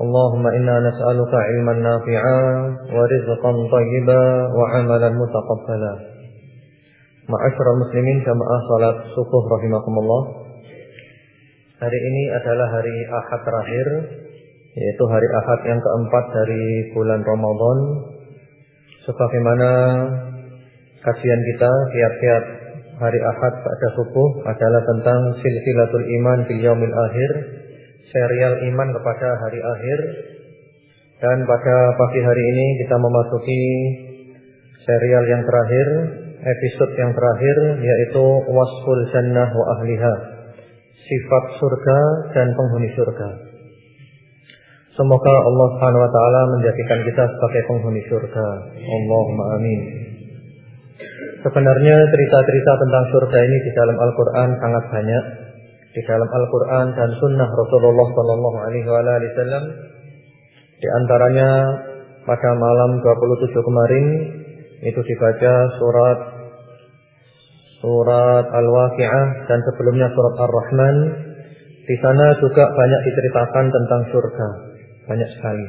اللهم إنا نسألك علما نافعا ورزقا طيبا وعملا متقبلا معاشر muslimin jamaah salat subuh rahimakumullah Hari ini adalah hari Ahad terakhir yaitu hari Ahad yang keempat dari bulan Ramadan sebagaimana kajian kita tiap-tiap hari Ahad pada subuh adalah tentang silsilatul iman fil yaumil akhir serial iman kepada hari akhir dan pada pagi hari ini kita memasuki serial yang terakhir episode yang terakhir yaitu wasful jannah wa ahliha sifat surga dan penghuni surga Semoga Allah Subhanahu wa taala menjadikan kita sebagai penghuni surga. Allahumma amin. Sebenarnya cerita-cerita tentang surga ini di dalam Al-Qur'an sangat banyak. Di dalam Al-Qur'an dan sunnah Rasulullah sallallahu alaihi wasallam. Di antaranya pada malam 27 kemarin itu dibaca surat surat Al-Waqiah dan sebelumnya surat Ar-Rahman. Di sana juga banyak diceritakan tentang surga banyak sekali.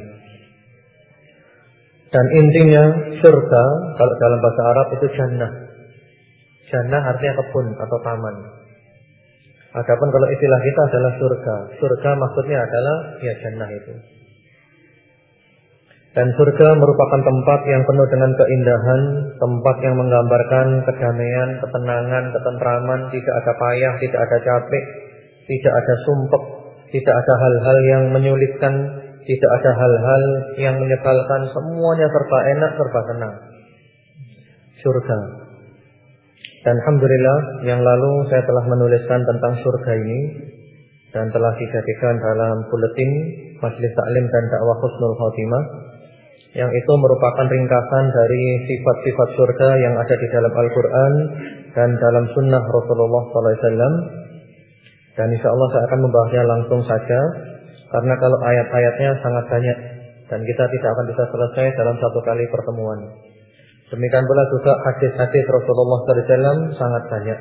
Dan intinya surga kalau dalam bahasa Arab itu jannah. Jannah artinya kebun atau taman. Adapun kalau istilah kita adalah surga. Surga maksudnya adalah ya jannah itu. Dan surga merupakan tempat yang penuh dengan keindahan, tempat yang menggambarkan kedamaian, ketenangan, ketentraman, tidak ada payah, tidak ada capek, tidak ada sumpek, tidak ada hal-hal yang menyulitkan tidak ada hal-hal yang menyebalkan semuanya serba enak, serba senang. Surga. Dan Alhamdulillah yang lalu saya telah menuliskan tentang surga ini dan telah dijadikan dalam buletin Majelis Taklim dan Dakwah Husnul Khotimah yang itu merupakan ringkasan dari sifat-sifat surga yang ada di dalam Al-Quran dan dalam sunnah Rasulullah SAW. Dan insya Allah saya akan membahasnya langsung saja karena kalau ayat-ayatnya sangat banyak dan kita tidak akan bisa selesai dalam satu kali pertemuan. Demikian pula juga hadis-hadis Rasulullah SAW sangat banyak.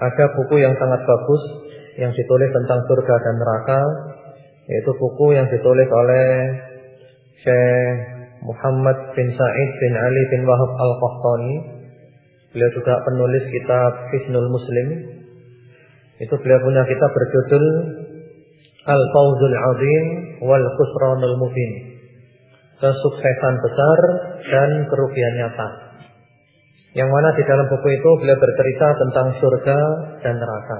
Ada buku yang sangat bagus yang ditulis tentang surga dan neraka, yaitu buku yang ditulis oleh Syekh Muhammad bin Sa'id bin Ali bin Wahab Al-Qahtani. Beliau juga penulis kitab Fisnul Muslim. Itu beliau punya kitab berjudul Al-Fawzul Azim wal Khusranul Mubin. Kesuksesan besar dan kerugian nyata. Yang mana di dalam buku itu beliau bercerita tentang surga dan neraka.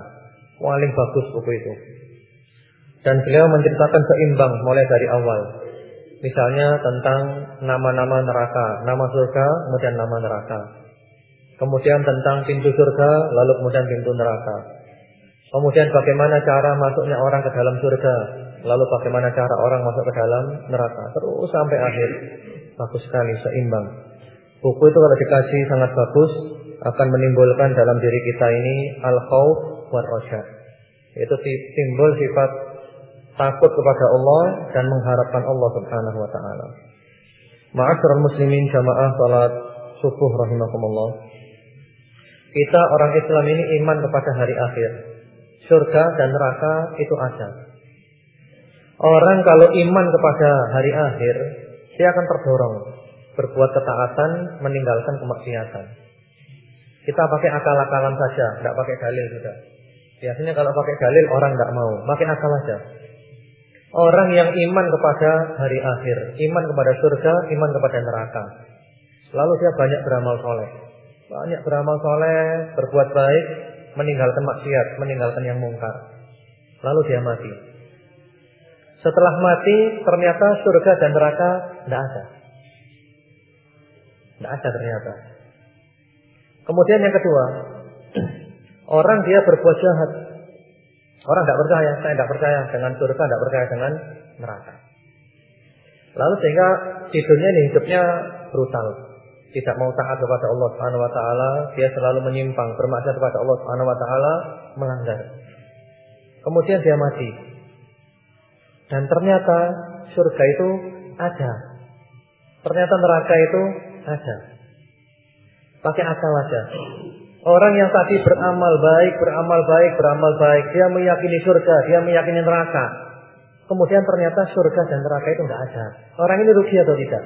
Paling bagus buku itu. Dan beliau menceritakan seimbang mulai dari awal. Misalnya tentang nama-nama neraka, nama surga, kemudian nama neraka. Kemudian tentang pintu surga, lalu kemudian pintu neraka. Kemudian bagaimana cara masuknya orang ke dalam surga, lalu bagaimana cara orang masuk ke dalam neraka, terus sampai akhir. Bagus sekali, seimbang. Buku itu kalau dikasih sangat bagus, akan menimbulkan dalam diri kita ini al-khawf wa roja. Itu simbol sifat takut kepada Allah dan mengharapkan Allah Subhanahu wa taala. Ma'asyiral muslimin jamaah salat subuh rahimakumullah. Kita orang Islam ini iman kepada hari akhir surga dan neraka itu ada. Orang kalau iman kepada hari akhir, dia akan terdorong berbuat ketaatan, meninggalkan kemaksiatan. Kita pakai akal-akalan saja, tidak pakai dalil sudah. Biasanya kalau pakai dalil orang tidak mau, pakai akal saja. Orang yang iman kepada hari akhir, iman kepada surga, iman kepada neraka. Lalu dia banyak beramal soleh. Banyak beramal soleh, berbuat baik, meninggalkan maksiat, meninggalkan yang mungkar. Lalu dia mati. Setelah mati, ternyata surga dan neraka tidak ada. Tidak ada ternyata. Kemudian yang kedua, orang dia berbuat jahat. Orang tidak percaya, saya tidak percaya dengan surga, tidak percaya dengan neraka. Lalu sehingga di dunia ini hidupnya brutal. Tidak mau taat kepada Allah Subhanahu wa taala, dia selalu menyimpang, bermaksud kepada Allah Subhanahu wa taala, melanggar. Kemudian dia mati. Dan ternyata surga itu ada. Ternyata neraka itu ada. Pakai akal aja. Orang yang tadi beramal baik, beramal baik, beramal baik, dia meyakini surga, dia meyakini neraka. Kemudian ternyata surga dan neraka itu enggak ada. Orang ini rugi atau tidak?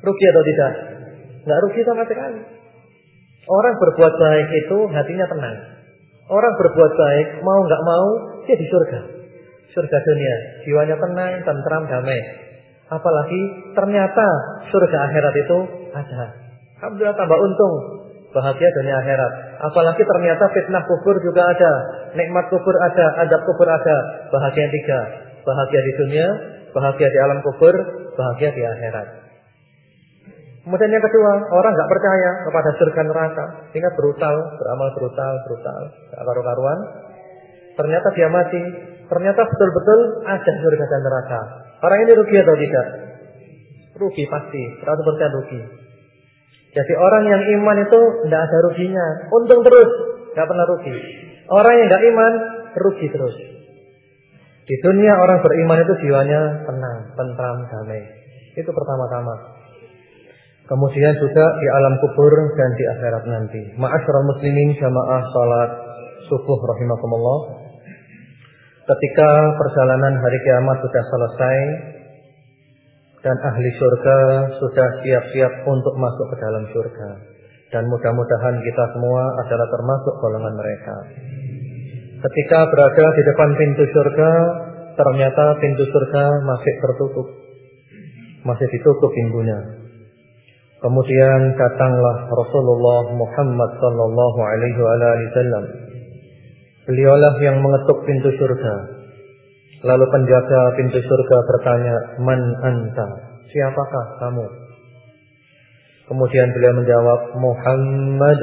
Rugi atau tidak? Enggak rugi sama sekali. Orang berbuat baik itu hatinya tenang. Orang berbuat baik, mau enggak mau, dia di surga. Surga dunia, jiwanya tenang, tentram, damai. Apalagi ternyata surga akhirat itu ada. Alhamdulillah tambah untung. Bahagia dunia akhirat. Apalagi ternyata fitnah kubur juga ada. Nikmat kubur ada, adab kubur ada. Bahagia tiga. Bahagia di dunia, bahagia di alam kubur, bahagia di akhirat. Kemudian yang kedua, orang nggak percaya kepada surga neraka, sehingga brutal, beramal brutal, brutal, karu-karuan. Ternyata dia mati, ternyata betul-betul ada surga dan neraka. Orang ini rugi atau tidak? Rugi pasti, 100% rugi. Jadi orang yang iman itu tidak ada ruginya, untung terus, nggak pernah rugi. Orang yang nggak iman rugi terus. Di dunia orang beriman itu jiwanya tenang, tentram, damai. Itu pertama-tama. Kemudian juga di alam kubur dan di akhirat nanti. Ma'asyiral muslimin jamaah salat subuh rahimakumullah. Ketika perjalanan hari kiamat sudah selesai dan ahli surga sudah siap-siap untuk masuk ke dalam surga. Dan mudah-mudahan kita semua adalah termasuk golongan mereka. Ketika berada di depan pintu surga, ternyata pintu surga masih tertutup. Masih ditutup pintunya. Kemudian datanglah Rasulullah Muhammad sallallahu alaihi wasallam. Beliaulah yang mengetuk pintu surga. Lalu penjaga pintu surga bertanya, "Man anta?" Siapakah kamu? Kemudian beliau menjawab, "Muhammad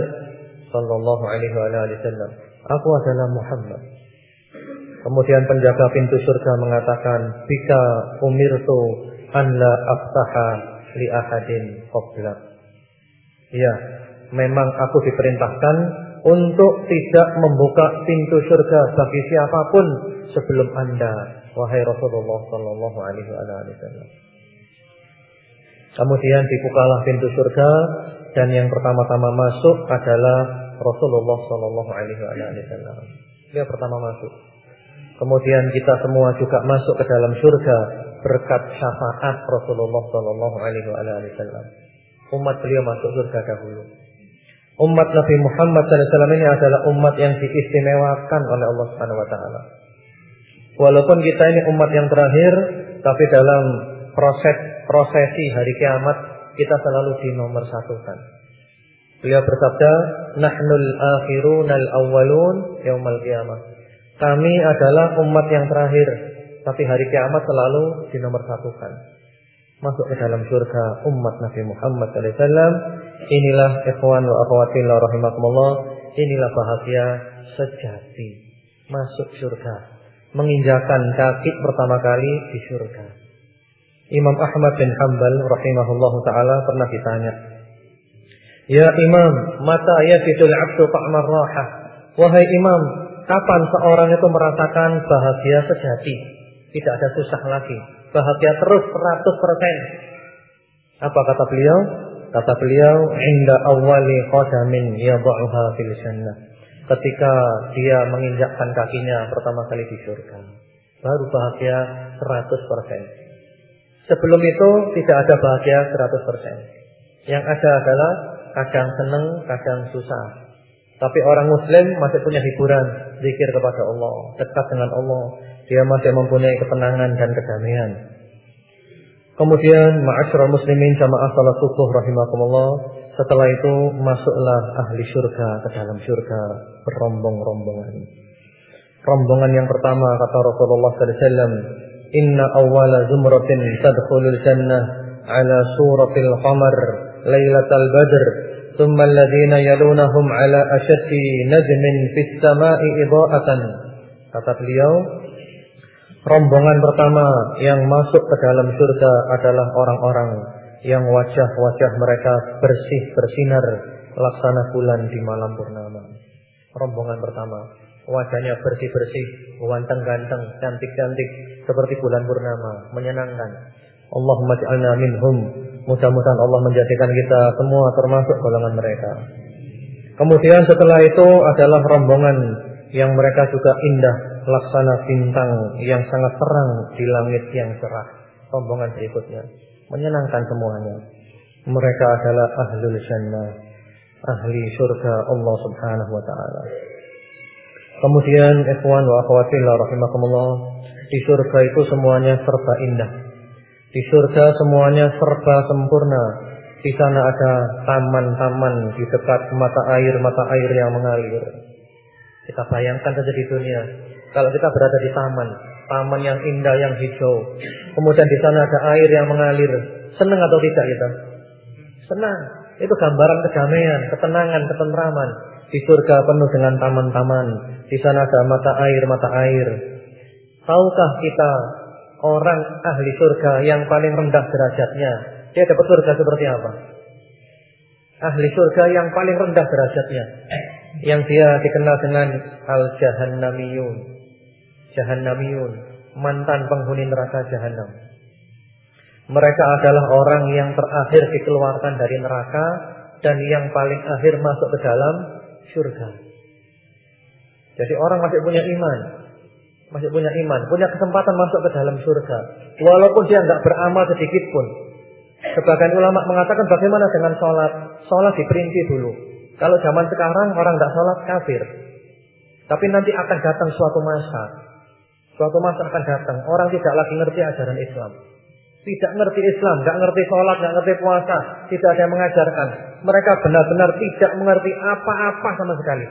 sallallahu alaihi wasallam." Aku adalah Muhammad. Kemudian penjaga pintu surga mengatakan, "Bika umirtu an la aftaha li ahadin qablak." Ya, memang aku diperintahkan untuk tidak membuka pintu surga bagi siapa pun sebelum Anda, wahai Rasulullah sallallahu alaihi wasallam. Kemudian dibukalah pintu surga dan yang pertama-tama masuk adalah Rasulullah sallallahu alaihi wasallam. Dia pertama masuk. Kemudian kita semua juga masuk ke dalam surga berkat syafaat Rasulullah sallallahu alaihi wasallam. Umat beliau masuk surga dahulu. Umat Nabi Muhammad SAW ini adalah umat yang diistimewakan oleh Allah Subhanahu Wa Taala. Walaupun kita ini umat yang terakhir, tapi dalam proses prosesi hari kiamat kita selalu dinomorsatukan. Beliau bersabda, "Nahnul akhirun al awwalun yaumal qiyamah." Kami adalah umat yang terakhir, tapi hari kiamat selalu dinomorsatukan. Masuk ke dalam surga umat Nabi Muhammad SAW. Inilah ikhwan wa akhwatillah rahimakumullah. Inilah bahagia sejati. Masuk surga menginjakan kaki pertama kali di surga. Imam Ahmad bin Hanbal rahimahullahu taala pernah ditanya, "Ya Imam, mata yafidul 'abdu ta'mar rahah?" Wahai Imam, kapan seorang itu merasakan bahagia sejati? Tidak ada susah lagi, bahagia terus 100%. Apa kata beliau? Kata beliau, "Inda awwali qadamin yad'uha fil jannah." ketika dia menginjakkan kakinya pertama kali di surga. Baru bahagia 100%. Sebelum itu tidak ada bahagia 100%. Yang ada adalah kadang senang, kadang susah. Tapi orang muslim masih punya hiburan, zikir kepada Allah, dekat dengan Allah. Dia masih mempunyai ketenangan dan kedamaian. Kemudian ma'asyiral muslimin jamaah salat subuh rahimakumullah setelah itu masuklah ahli surga ke dalam surga berombong-rombongan. Rombongan yang pertama kata Rasulullah SAW, Inna awwala zumratin tadkhulul jannah ala suratil qamar laylatal badr ثم الذين يلونهم على أشد نجم في السماء إضاءة Kata beliau, rombongan pertama yang masuk ke dalam surga adalah orang-orang yang wajah-wajah mereka bersih bersinar laksana bulan di malam purnama. Rombongan pertama, wajahnya bersih-bersih, ganteng-ganteng, cantik-cantik seperti bulan purnama, menyenangkan. Allahumma ja'alna minhum. Mudah-mudahan Allah menjadikan kita semua termasuk golongan mereka. Kemudian setelah itu adalah rombongan yang mereka juga indah, laksana bintang yang sangat terang di langit yang cerah. Rombongan berikutnya menyenangkan semuanya. Mereka adalah ahlul jannah, ahli surga Allah Subhanahu wa taala. Kemudian ikhwan wa akhwatillah rahimakumullah, di surga itu semuanya serba indah. Di surga semuanya serba sempurna. Di sana ada taman-taman di dekat mata air-mata air yang mengalir. Kita bayangkan saja di dunia, kalau kita berada di taman, taman yang indah, yang hijau, kemudian di sana ada air yang mengalir, senang atau tidak kita? Senang. Itu gambaran kedamaian, ketenangan, ketentraman. Di surga penuh dengan taman-taman. Di sana ada mata air, mata air. Tahukah kita orang ahli surga yang paling rendah derajatnya? Dia dapat surga seperti apa? Ahli surga yang paling rendah derajatnya. Yang dia dikenal dengan Al-Jahannamiyun. Jahannamiyun. Mantan penghuni neraka Jahannam. Mereka adalah orang yang terakhir dikeluarkan dari neraka dan yang paling akhir masuk ke dalam surga. Jadi orang masih punya iman, masih punya iman, punya kesempatan masuk ke dalam surga, walaupun dia nggak beramal sedikit pun. Sebagian ulama mengatakan bagaimana dengan sholat? Sholat diperinci dulu. Kalau zaman sekarang orang nggak sholat kafir. Tapi nanti akan datang suatu masa. Suatu masa akan datang. Orang tidak lagi ngerti ajaran Islam. Tidak ngerti Islam, nggak ngerti sholat, nggak ngerti puasa. Tidak ada yang mengajarkan. Mereka benar-benar tidak mengerti apa-apa sama sekali.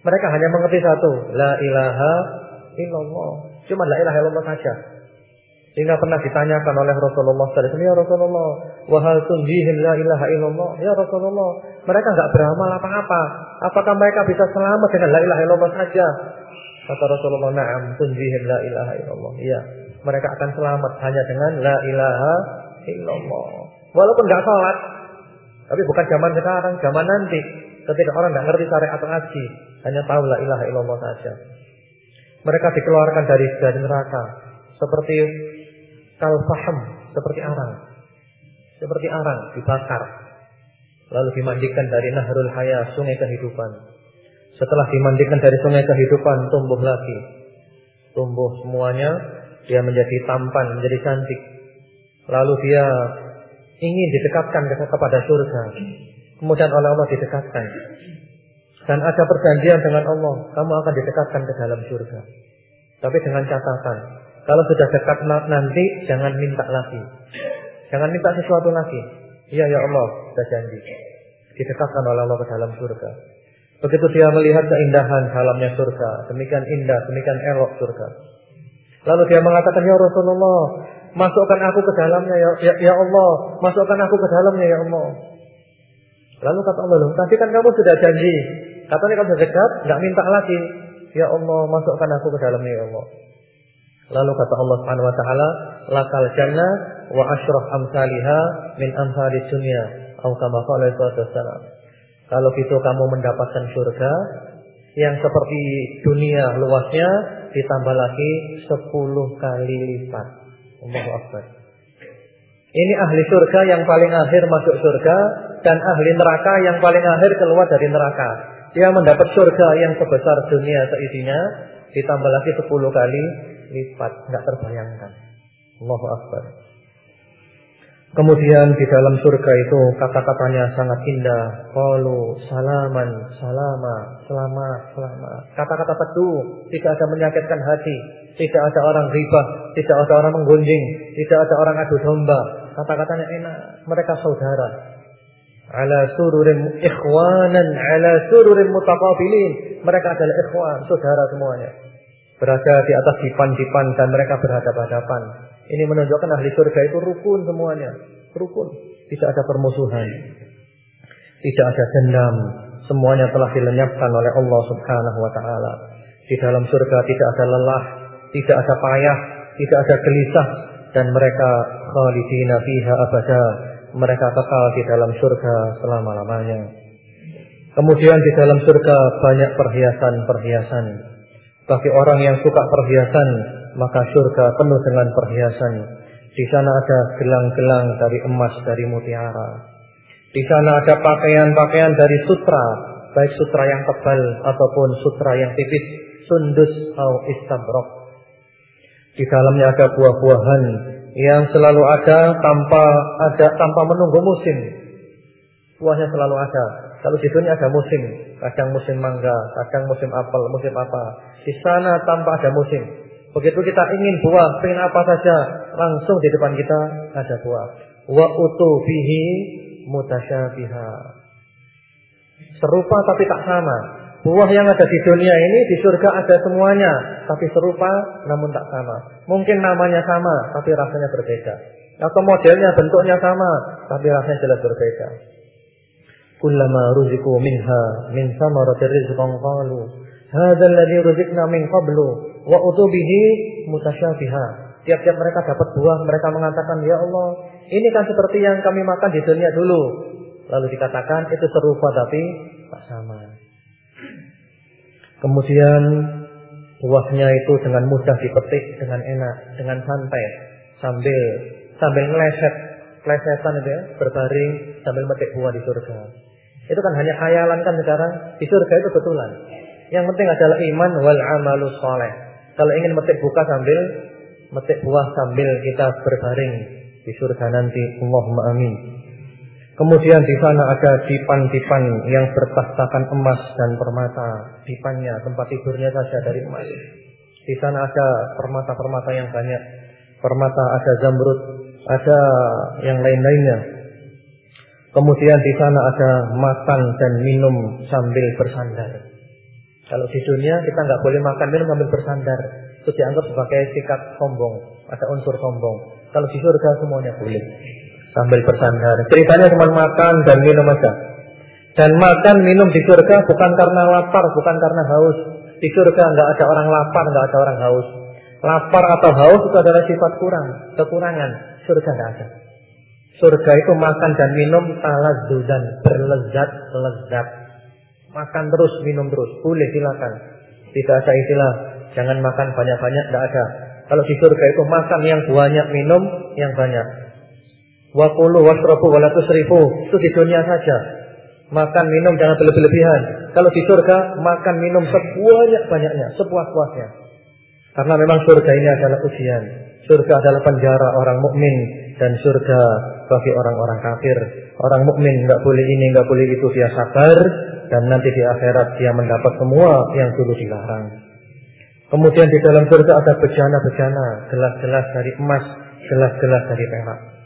Mereka hanya mengerti satu. La ilaha illallah. Cuma la ilaha illallah saja. Sehingga pernah ditanyakan oleh Rasulullah SAW, Ya Rasulullah, wahal tunjihim la ilaha illallah. Ya Rasulullah, mereka nggak beramal apa-apa. Apakah mereka bisa selamat dengan la ilaha illallah saja? Kata Rasulullah, Naam, tunjihim la ilaha illallah. Iya, mereka akan selamat hanya dengan la ilaha illallah. Walaupun nggak sholat, tapi bukan zaman sekarang, zaman nanti. Ketika orang nggak ngerti syariat atau ngaji, hanya tahu la ilaha illallah saja. Mereka dikeluarkan dari dari neraka seperti kalfaham, seperti arang. Seperti arang dibakar. Lalu dimandikan dari nahrul haya, sungai kehidupan. Setelah dimandikan dari sungai kehidupan, tumbuh lagi. Tumbuh semuanya, dia menjadi tampan, menjadi cantik. Lalu dia ingin didekatkan kepada surga. Kemudian oleh Allah didekatkan. Dan ada perjanjian dengan Allah, kamu akan didekatkan ke dalam surga. Tapi dengan catatan, kalau sudah dekat nanti jangan minta lagi. Jangan minta sesuatu lagi. Iya ya Allah, sudah janji. Didekatkan oleh Allah ke dalam surga. Begitu dia melihat keindahan dalamnya surga, demikian indah, demikian elok surga. Lalu dia mengatakan, "Ya Rasulullah, masukkan aku ke dalamnya ya, ya, ya Allah, masukkan aku ke dalamnya ya Allah." Lalu kata Allah, "Tadi kan kamu sudah janji. Katanya kamu sudah dekat, nggak minta lagi. Ya Allah, masukkan aku ke dalamnya ya Allah." Lalu kata Allah Subhanahu wa taala, "Lakal jannah wa asyraf amsalha min amsalis dunya." Atau kama qala Kalau gitu kamu mendapatkan surga yang seperti dunia luasnya ditambah lagi 10 kali lipat. Allahu Akbar. Ini ahli surga yang paling akhir masuk surga dan ahli neraka yang paling akhir keluar dari neraka. Dia mendapat surga yang sebesar dunia seisinya ditambah lagi 10 kali lipat, nggak terbayangkan. Allahu Akbar. Kemudian di dalam surga itu kata-katanya sangat indah. Qalu salaman, salama, selamat, selamat. Kata-kata teduh, tidak ada menyakitkan hati, tidak ada orang riba, tidak ada orang menggunjing, tidak ada orang adu domba. Kata-katanya enak, mereka saudara. Ala sururin ikhwanan, ala sururin mutaqabilin. Mereka adalah ikhwan, saudara semuanya berada di atas dipan-dipan dan mereka berhadapan-hadapan. Ini menunjukkan ahli surga itu rukun semuanya, rukun. Tidak ada permusuhan, tidak ada dendam. Semuanya telah dilenyapkan oleh Allah Subhanahu wa taala. Di dalam surga tidak ada lelah, tidak ada payah, tidak ada gelisah dan mereka khalidina fiha abada. Mereka kekal di dalam surga selama-lamanya. Kemudian di dalam surga banyak perhiasan-perhiasan. Bagi orang yang suka perhiasan, maka surga penuh dengan perhiasan. Di sana ada gelang-gelang dari emas, dari mutiara. Di sana ada pakaian-pakaian dari sutra, baik sutra yang tebal ataupun sutra yang tipis, sundus atau istabrok. Di dalamnya ada buah-buahan yang selalu ada tanpa ada tanpa menunggu musim. Buahnya selalu ada. Kalau di dunia ada musim, kadang musim mangga, kadang musim apel, musim apa. Di sana tanpa ada musim. Begitu kita ingin buah, pengen apa saja, langsung di depan kita ada buah. Wa utu bihi mutasyabiha. Serupa tapi tak sama. Buah yang ada di dunia ini di surga ada semuanya, tapi serupa namun tak sama. Mungkin namanya sama, tapi rasanya berbeda. Atau modelnya, bentuknya sama, tapi rasanya jelas berbeda. Kullama ruziku minha min samarati rizqan qalu hadza alladhi ruziqna min qablu wa utubihi mutasyabiha. Tiap-tiap mereka dapat buah, mereka mengatakan, "Ya Allah, ini kan seperti yang kami makan di dunia dulu." Lalu dikatakan itu serupa tapi tak sama. Kemudian buahnya itu dengan mudah dipetik dengan enak, dengan santai, sambil sambil ngeleset, lesetan itu ya, berbaring sambil metik buah di surga. Itu kan hanya khayalan kan sekarang. Di surga itu betulan. Yang penting adalah iman wal amalu soleh. Kalau ingin metik buka sambil metik buah sambil kita berbaring di surga nanti. Allahumma amin. Kemudian di sana ada dipan-dipan yang bertahtakan emas dan permata. Dipannya tempat tidurnya saja dari emas. Di sana ada permata-permata yang banyak. Permata ada zamrud, ada yang lain-lainnya. Kemudian di sana ada makan dan minum sambil bersandar. Kalau di dunia kita nggak boleh makan minum sambil bersandar. Itu dianggap sebagai sikap sombong, ada unsur sombong. Kalau di surga semuanya boleh sambil bersandar. Ceritanya cuma makan dan minum saja. Dan makan minum di surga bukan karena lapar, bukan karena haus. Di surga nggak ada orang lapar, nggak ada orang haus. Lapar atau haus itu adalah sifat kurang, kekurangan. Surga nggak ada. Surga itu makan dan minum talazzudan, berlezat, lezat. Makan terus, minum terus, boleh silakan. Tidak ada istilah jangan makan banyak-banyak, tidak ada. Kalau di surga itu makan yang banyak, minum yang banyak. Wa qulu wasrabu wa la tusrifu. Itu di dunia saja. Makan minum jangan berlebih-lebihan. Kalau di surga makan minum sebanyak-banyaknya, sepuas-puasnya. Karena memang surga ini adalah ujian. Surga adalah penjara orang mukmin dan surga bagi orang-orang kafir. Orang mukmin nggak boleh ini, nggak boleh itu dia sabar dan nanti di akhirat dia mendapat semua yang dulu dilarang. Kemudian di dalam surga ada bejana-bejana, gelas-gelas dari emas, gelas-gelas dari perak.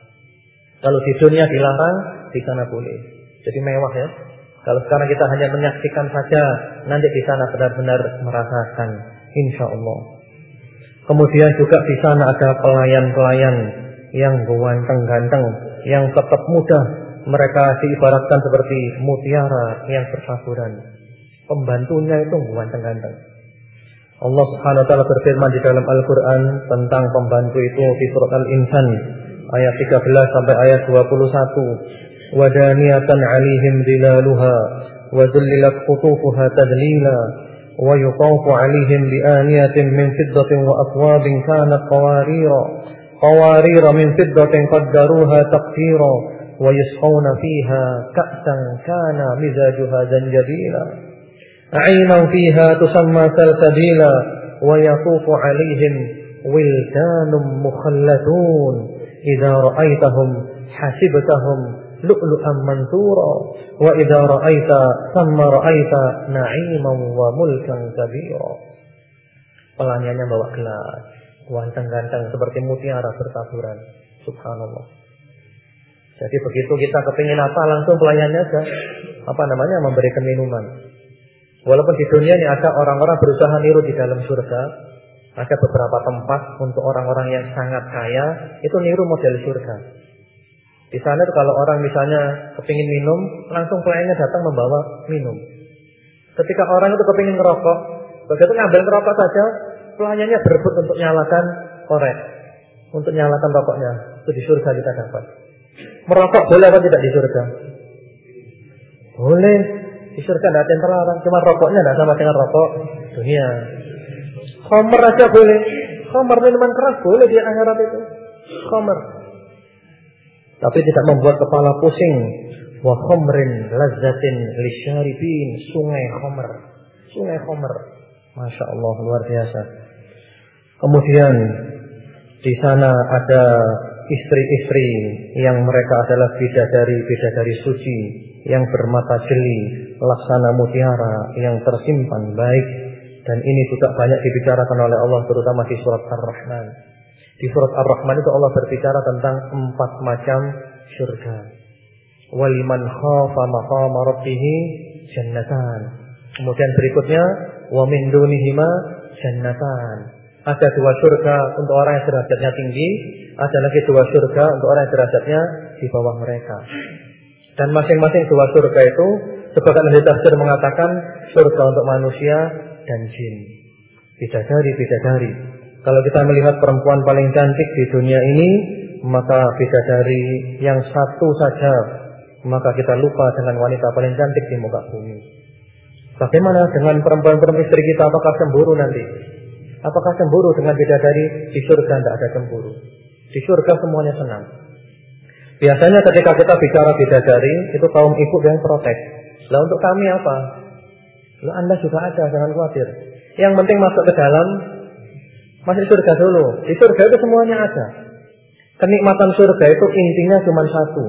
Kalau di dunia dilarang, di sana boleh. Jadi mewah ya. Kalau sekarang kita hanya menyaksikan saja, nanti di sana benar-benar merasakan, insya Allah. Kemudian juga di sana ada pelayan-pelayan yang ganteng-ganteng, yang tetap mudah. Mereka diibaratkan seperti mutiara yang bersaburan. Pembantunya itu ganteng-ganteng. Allah Subhanahu wa taala berfirman di dalam Al-Qur'an tentang pembantu itu di Al-Insan ayat 13 sampai ayat 21 wadaniyatan alihim dilaluha wa dhullilat qutufuha tadlila wa yuqafu alihim bi aniyatin min fiddatin wa akwabin kanat qawarira qawarira min fiddatin qaddaruha taqdira wa yusqawna fiha ka'san kana mizajuha zanjabila عينا فيها تسمى سلسبيلا ويطوف عليهم ولدان مخلدون idza ra'aitahum hasibtahum lu'lu'an mansura wa idza ra'aita thumma ra'aita na'iman wa mulkan kabira bawa gelas ganteng-ganteng seperti mutiara bertaburan. Subhanallah. Jadi begitu kita kepingin apa langsung pelayannya aja. Apa namanya? Memberikan minuman walaupun di dunia ini ada orang-orang berusaha niru di dalam surga ada beberapa tempat untuk orang-orang yang sangat kaya itu niru model surga. Di sana itu kalau orang misalnya kepingin minum, langsung pelayannya datang membawa minum. Ketika orang itu kepingin ngerokok, Begitu ngambil rokok saja, pelayannya berebut untuk nyalakan korek, untuk nyalakan rokoknya. Itu di surga kita dapat. Merokok boleh apa tidak di surga? Boleh. Di surga tidak ada yang terlarang. Cuma rokoknya tidak sama dengan rokok dunia. Khomer aja boleh. Khomer minuman keras boleh di akhirat itu. Khomer. Tapi tidak membuat kepala pusing. Wa khomrin lazzatin lisyaribin. Sungai khomer. Sungai khomer. Masya Allah luar biasa. Kemudian di sana ada istri-istri yang mereka adalah bidadari-bidadari suci yang bermata jeli, laksana mutiara yang tersimpan baik dan ini juga banyak dibicarakan oleh Allah terutama di surat Ar-Rahman. Di surat Ar-Rahman itu Allah berbicara tentang empat macam surga. Waliman khafa maqama rabbih jannatan. Kemudian berikutnya wa min dunihima jannatan. Ada dua surga untuk orang yang derajatnya tinggi, ada lagi dua surga untuk orang yang derajatnya di bawah mereka. Dan masing-masing dua surga itu sebagian ahli tafsir mengatakan surga untuk manusia dan jin. Bidadari, bidadari. Kalau kita melihat perempuan paling cantik di dunia ini, maka bidadari yang satu saja, maka kita lupa dengan wanita paling cantik di muka bumi. Bagaimana dengan perempuan-perempuan istri kita? Apakah cemburu nanti? Apakah cemburu dengan bidadari? Di surga tidak ada cemburu. Di surga semuanya senang. Biasanya ketika kita bicara bidadari, itu kaum ibu yang protes. Lah untuk kami apa? Lah Anda juga ada, jangan khawatir. Yang penting masuk ke dalam, masuk surga dulu. Di surga itu semuanya ada. Kenikmatan surga itu intinya cuma satu.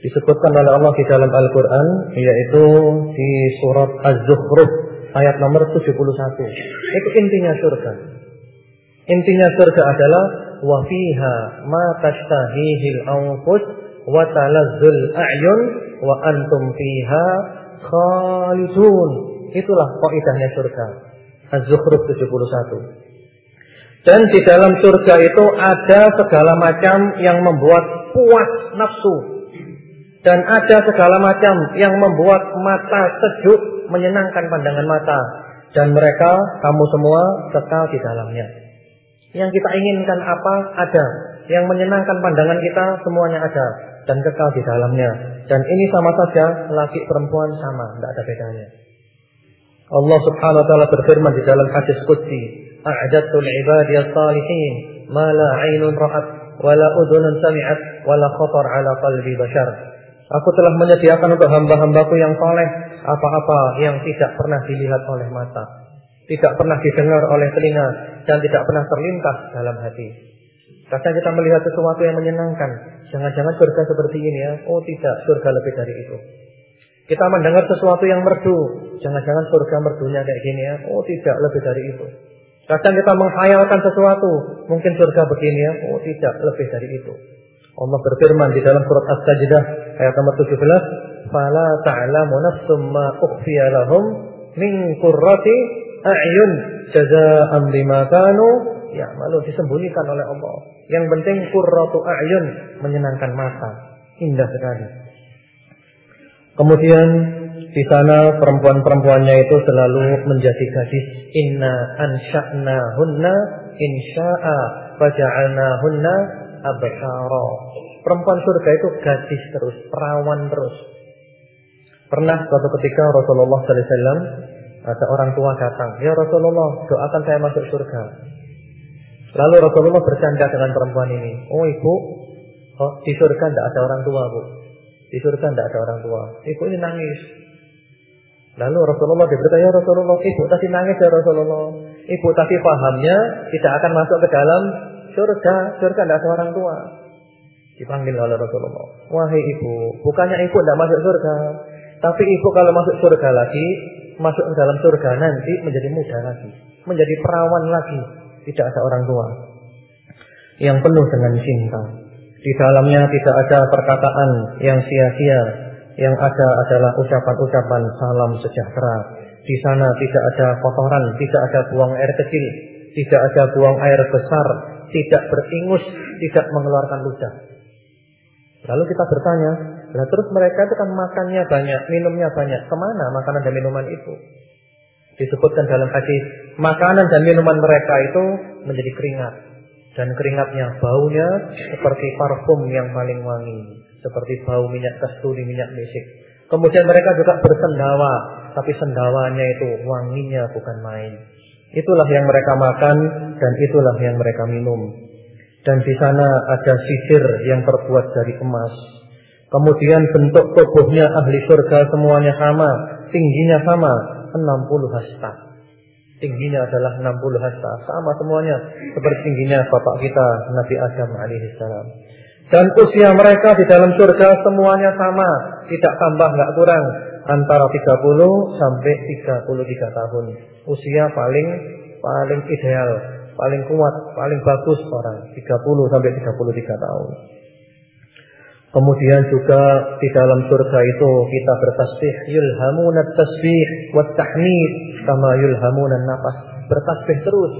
Disebutkan oleh Allah di dalam Al-Quran, yaitu di surat Az-Zukhruf ayat nomor 71. Itu intinya surga. Intinya surga adalah wa fiha ma tashtahihil anfus wa talazzul a'yun wa antum. Itulah kaidahnya surga. Az-Zukhruf 71. Dan di dalam surga itu ada segala macam yang membuat puas nafsu. Dan ada segala macam yang membuat mata sejuk, menyenangkan pandangan mata. Dan mereka, kamu semua, kekal di dalamnya. Yang kita inginkan apa? Ada. Yang menyenangkan pandangan kita, semuanya ada. Dan kekal di dalamnya. Dan ini sama saja, laki perempuan sama, tidak ada bedanya. Allah subhanahu wa ta'ala berfirman di dalam hadis Qudsi. A'jadtu al-ibadi salihin ma la 'ainun ra'at wa la udhunun sami'at wa la khatar 'ala qalbi bashar. Aku telah menyediakan untuk hamba-hambaku yang soleh apa-apa yang tidak pernah dilihat oleh mata, tidak pernah didengar oleh telinga, dan tidak pernah terlintas dalam hati. Kadang kita melihat sesuatu yang menyenangkan. Jangan-jangan surga seperti ini ya. Oh tidak, surga lebih dari itu. Kita mendengar sesuatu yang merdu. Jangan-jangan surga merdunya kayak gini ya. Oh tidak, lebih dari itu. Kadang kita menghayalkan sesuatu. Mungkin surga begini ya. Oh tidak, lebih dari itu. Allah berfirman di dalam surat As-Sajdah ayat nomor 17, "Fala ta'lamu nafsum ma ukhfiya lahum min qurrati a'yun jazaa'an bima kanu ya'malun." Disembunyikan oleh Allah. Yang penting qurratu a'yun, menyenangkan mata. Indah sekali. Kemudian di sana perempuan-perempuannya itu selalu menjadi gadis. Inna ansha'na hunna insya'a faja'alna hunna absyara. Perempuan surga itu gadis terus, perawan terus. Pernah suatu ketika Rasulullah wasallam ada orang tua datang, "Ya Rasulullah, doakan saya masuk surga." Lalu Rasulullah bercanda dengan perempuan ini, "Oh, Ibu, oh, di surga tidak ada orang tua, Bu. Di surga tidak ada orang tua." Ibu ini nangis. Lalu Rasulullah diberitahu, "Ya Rasulullah, Ibu tadi nangis ya Rasulullah. Ibu tadi pahamnya tidak akan masuk ke dalam surga, surga tidak ada orang tua." Dipanggil oleh Rasulullah. "Wahai Ibu, bukannya Ibu tidak masuk surga, tapi Ibu kalau masuk surga lagi, masuk ke dalam surga nanti menjadi muda lagi, menjadi perawan lagi, tidak ada orang tua." Yang penuh dengan cinta. Di dalamnya tidak ada perkataan yang sia-sia, yang ada adalah ucapan-ucapan salam sejahtera. Di sana tidak ada kotoran, tidak ada buang air kecil, tidak ada buang air besar, tidak beringus, tidak mengeluarkan ludah. Lalu kita bertanya, lah terus mereka itu kan makannya banyak, minumnya banyak. Ke mana makanan dan minuman itu? Disebutkan dalam hadis, Makanan dan minuman mereka itu menjadi keringat. Dan keringatnya baunya seperti parfum yang paling wangi. Seperti bau minyak kasturi, minyak mesik. Kemudian mereka juga bersendawa. Tapi sendawanya itu wanginya bukan main. Itulah yang mereka makan dan itulah yang mereka minum. Dan di sana ada sisir yang terbuat dari emas. Kemudian bentuk tubuhnya ahli surga semuanya sama, tingginya sama, 60 hasta. Tingginya adalah 60 hasta, sama semuanya seperti tingginya bapak kita Nabi Adam alaihissalam. Dan usia mereka di dalam surga semuanya sama, tidak tambah nggak kurang, antara 30 sampai 33 tahun. Usia paling paling ideal, paling kuat, paling bagus orang 30 sampai 33 tahun. Kemudian juga di dalam surga itu kita bertasbih yulhamuna tasbih wa tahmid kama yulhamuna nafas. Bertasbih terus,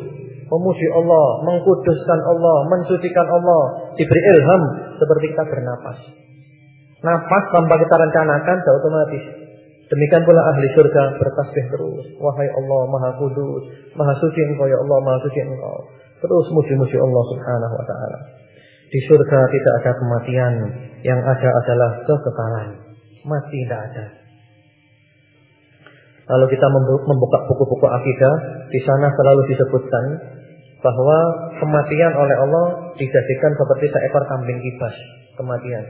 memuji Allah, mengkuduskan Allah, mensucikan Allah, diberi ilham seperti kita bernapas. Nafas tanpa kita rencanakan sudah otomatis. Demikian pula ahli surga bertasbih terus. Wahai Allah Maha Kudus, Maha Suci Engkau ya Allah, Maha Suci Engkau. Terus muji-muji Allah Subhanahu wa taala. Di surga tidak ada kematian, yang ada adalah kekekalan. Mati tidak ada. Lalu kita membuka buku-buku akidah, di sana selalu disebutkan bahwa kematian oleh Allah dijadikan seperti seekor kambing kibas, kematian.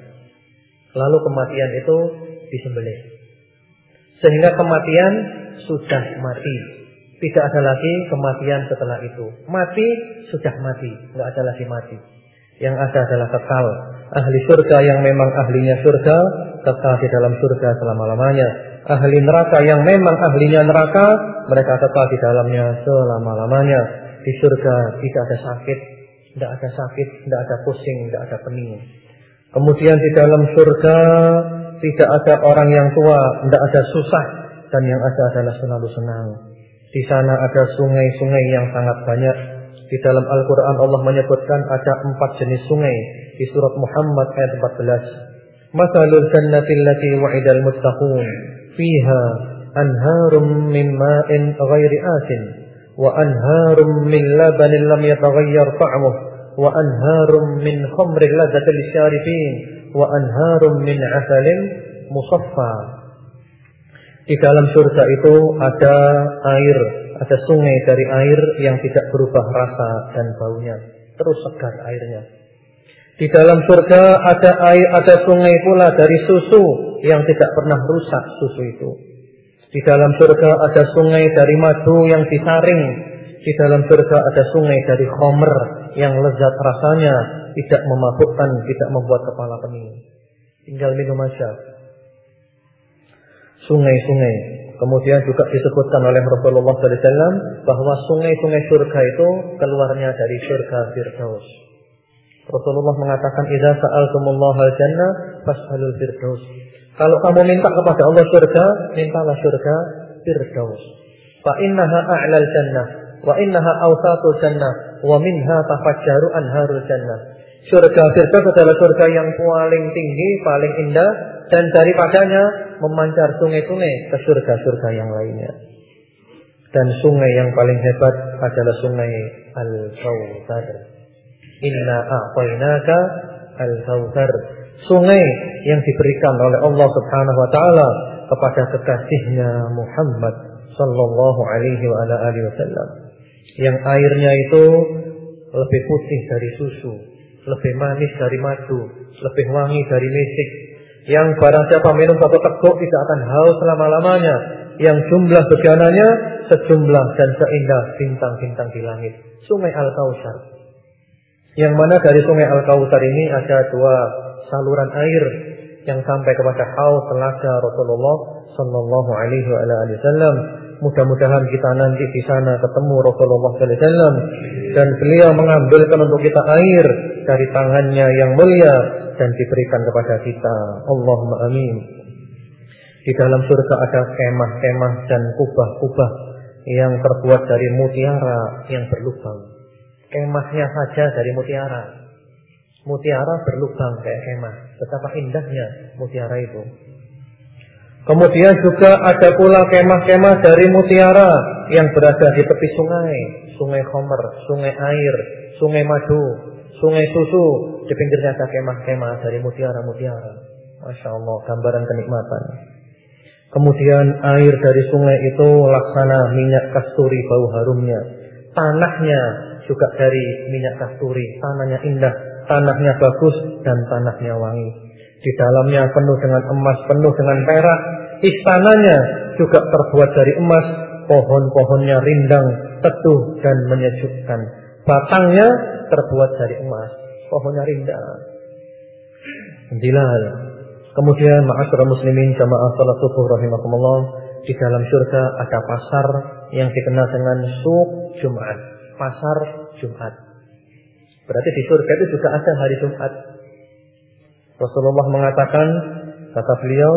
Lalu kematian itu disembelih. Sehingga kematian sudah mati. Tidak ada lagi kematian setelah itu. Mati sudah mati, nggak ada lagi mati. Yang ada adalah kekal. Ahli surga yang memang ahlinya surga, kekal di dalam surga selama-lamanya. Ahli neraka yang memang ahlinya neraka, mereka kekal di dalamnya selama-lamanya. Di surga tidak ada sakit, tidak ada sakit, tidak ada pusing, tidak ada pening. Kemudian di dalam surga tidak ada orang yang tua, tidak ada susah, dan yang ada adalah selalu senang. Di sana ada sungai-sungai yang sangat banyak. Di dalam Al-Quran Allah menyebutkan ada empat jenis sungai. Di surat Muhammad ayat 14. Masalul jannati allati wa'idal muttaqun. Fiha anharum min ma'in ghairi asin. Wa anharum min labanin lam yataghayyar ta'muh. Wa anharum min khamrin ladatil syarifin wa anharum min asalin musaffa. Di dalam surga itu ada air, ada sungai dari air yang tidak berubah rasa dan baunya, terus segar airnya. Di dalam surga ada air, ada sungai pula dari susu yang tidak pernah rusak susu itu. Di dalam surga ada sungai dari madu yang disaring. Di dalam surga ada sungai dari khomer yang lezat rasanya, tidak memabukkan, tidak membuat kepala pening. Tinggal minum aja. Sungai-sungai. Kemudian juga disebutkan oleh Rasulullah SAW bahwa sungai-sungai surga itu keluarnya dari surga Firdaus. Rasulullah mengatakan, "Idza sa'altumullah al-jannah fas'alul Firdaus." Kalau kamu minta kepada Allah surga, mintalah surga Firdaus. Fa innaha a'lal jannah wa innaha awsatul jannah wa minha tafajjaru anharul jannah. Surga Firdaus adalah surga yang paling tinggi, paling indah dan daripadanya memancar sungai-sungai ke surga-surga yang lainnya. Dan sungai yang paling hebat adalah sungai Al-Kautsar. Inna a'tainaka Al-Kautsar. Sungai yang diberikan oleh Allah Subhanahu wa taala kepada kekasihnya Muhammad sallallahu alaihi wa ala wasallam. Yang airnya itu lebih putih dari susu, lebih manis dari madu, lebih wangi dari misik. Yang barang siapa minum satu teguk tidak akan haus selama-lamanya. Yang jumlah bejananya sejumlah dan seindah bintang-bintang di langit. Sungai Al-Kausar. Yang mana dari sungai Al-Kausar ini ada dua saluran air yang sampai kepada haus telaga Rasulullah Sallallahu Alaihi Wasallam. Mudah-mudahan kita nanti di sana ketemu Rasulullah Sallallahu Alaihi Wasallam dan beliau mengambilkan untuk kita air dari tangannya yang mulia dan diberikan kepada kita. Allahumma amin. Di dalam surga ada kemah-kemah dan kubah-kubah yang terbuat dari mutiara yang berlubang. Kemahnya saja dari mutiara. Mutiara berlubang kayak kemah. Betapa indahnya mutiara itu. Kemudian juga ada pula kemah-kemah dari mutiara yang berada di tepi sungai, sungai Khomer, sungai air, sungai madu, sungai susu. Di pinggirnya ada kemah-kemah dari mutiara-mutiara. Masya Allah, gambaran kenikmatan. Kemudian air dari sungai itu laksana minyak kasturi bau harumnya. Tanahnya juga dari minyak kasturi, tanahnya indah, tanahnya bagus dan tanahnya wangi. Di dalamnya penuh dengan emas, penuh dengan perak. Istananya juga terbuat dari emas, pohon-pohonnya rindang, teduh dan menyejukkan. Batangnya terbuat dari emas, pohonnya rindang. Jilal. Kemudian ma'asyurah muslimin jamaah salat subuh rahimakumullah di dalam surga ada pasar yang dikenal dengan Suk Jumat, pasar Jumat. Berarti di surga itu juga ada hari Jumat. Rasulullah mengatakan kata beliau